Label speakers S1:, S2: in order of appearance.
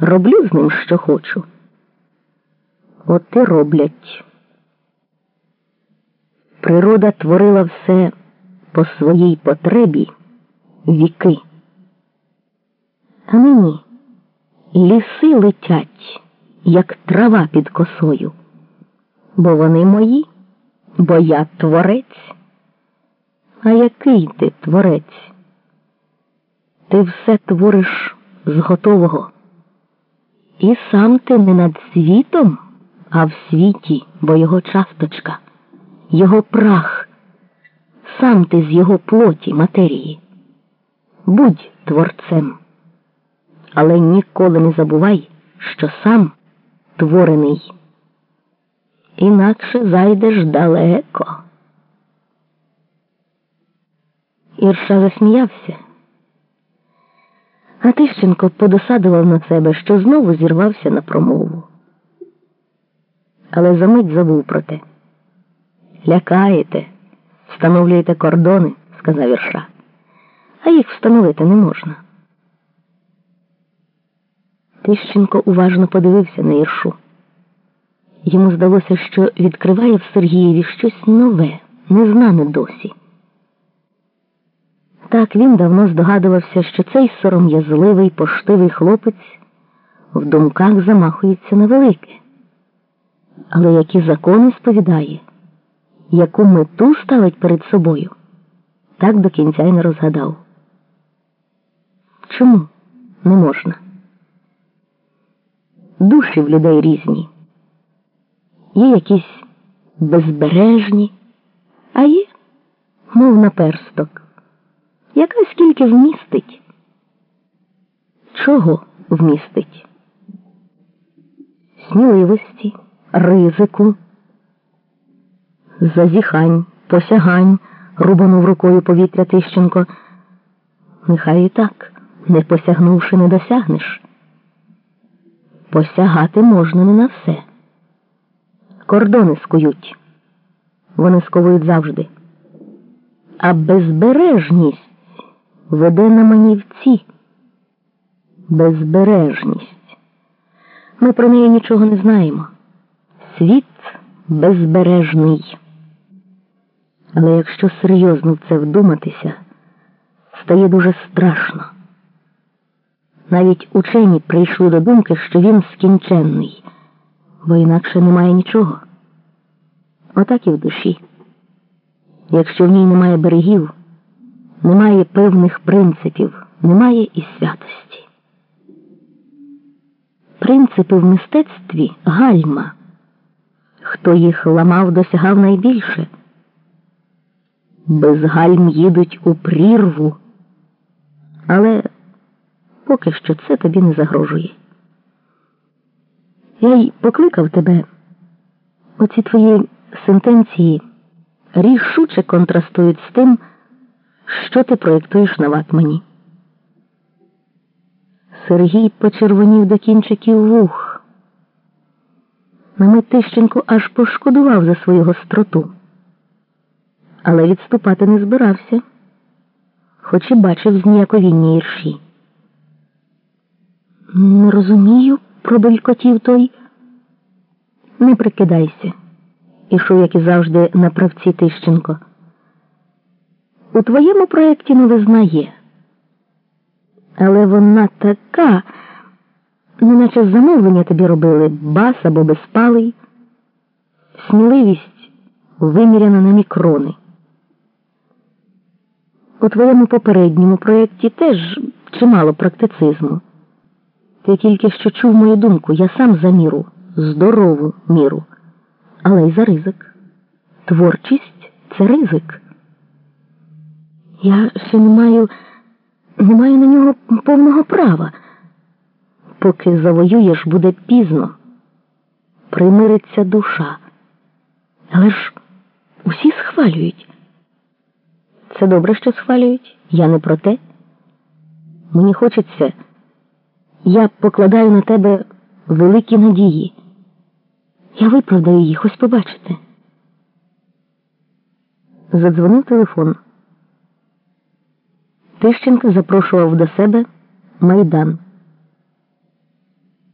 S1: роблю з ним, що хочу. От і роблять. Природа творила все по своїй потребі віки. А мені ліси летять, як трава під косою, бо вони мої, бо я творець. А який ти творець? Ти все твориш з готового. І сам ти не над світом, а в світі, бо його часточка, його прах, сам ти з його плоті матерії. Будь творцем, але ніколи не забувай, що сам творений. Інакше зайдеш далеко. Ірша засміявся. А Тищенко подосадував на себе, що знову зірвався на промову. Але за мить забув про те. Лякаєте, встановлюєте кордони, сказав Ірша, а їх встановити не можна. Тищенко уважно подивився на Іршу. Йому здалося, що відкриває в Сергієві щось нове, незнане досі. Так він давно здогадувався, що цей сором'язливий поштивий хлопець в думках замахується на велике. Але які закони сповідає, яку мету ставить перед собою, так до кінця й не розгадав. Чому не можна? Душі в людей різні. Є якісь безбережні, а є, мов наперсток яка скільки вмістить? Чого вмістить? Сміливості, ризику, зазіхань, посягань, рубанув рукою повітря Тищенко. Нехай і так, не посягнувши, не досягнеш. Посягати можна не на все. Кордони скують. Вони сковують завжди. А безбережність веде на манівці. Безбережність. Ми про неї нічого не знаємо. Світ безбережний. Але якщо серйозно в це вдуматися, стає дуже страшно. Навіть учені прийшли до думки, що він скінченний, бо інакше немає нічого. Отак і в душі. Якщо в ній немає берегів немає певних принципів, немає і святості. Принципи в мистецтві гальма. Хто їх ламав, досягав найбільше. Без гальм їдуть у прірву, але поки що це тобі не загрожує. Я й покликав тебе, оці твої сентенції рішуче контрастують з тим. Що ти проєктуєш на ватмані? Сергій почервонів до кінчиків вух. Намит Тищенко аж пошкодував за свою гостроту, але відступати не збирався, хоч і бачив зніяковіння ірші. Не розумію, пробелькотів той. Не прикидайся, ішов, як і завжди, на правці Тищенко у твоєму проєкті новизна є. Але вона така, неначе замовлення тобі робили бас або безпалий, сміливість виміряна на мікрони. У твоєму попередньому проєкті теж чимало практицизму. Ти тільки що чув мою думку, я сам за міру, здорову міру, але й за ризик. Творчість це ризик. Я ще не маю, не маю на нього повного права. Поки завоюєш, буде пізно. Примириться душа. Але ж усі схвалюють. Це добре, що схвалюють. Я не про те. Мені хочеться, я покладаю на тебе великі надії. Я виправдаю їх, ось побачите. Задзвонив телефон. Тищенко запрошував до себе майдан.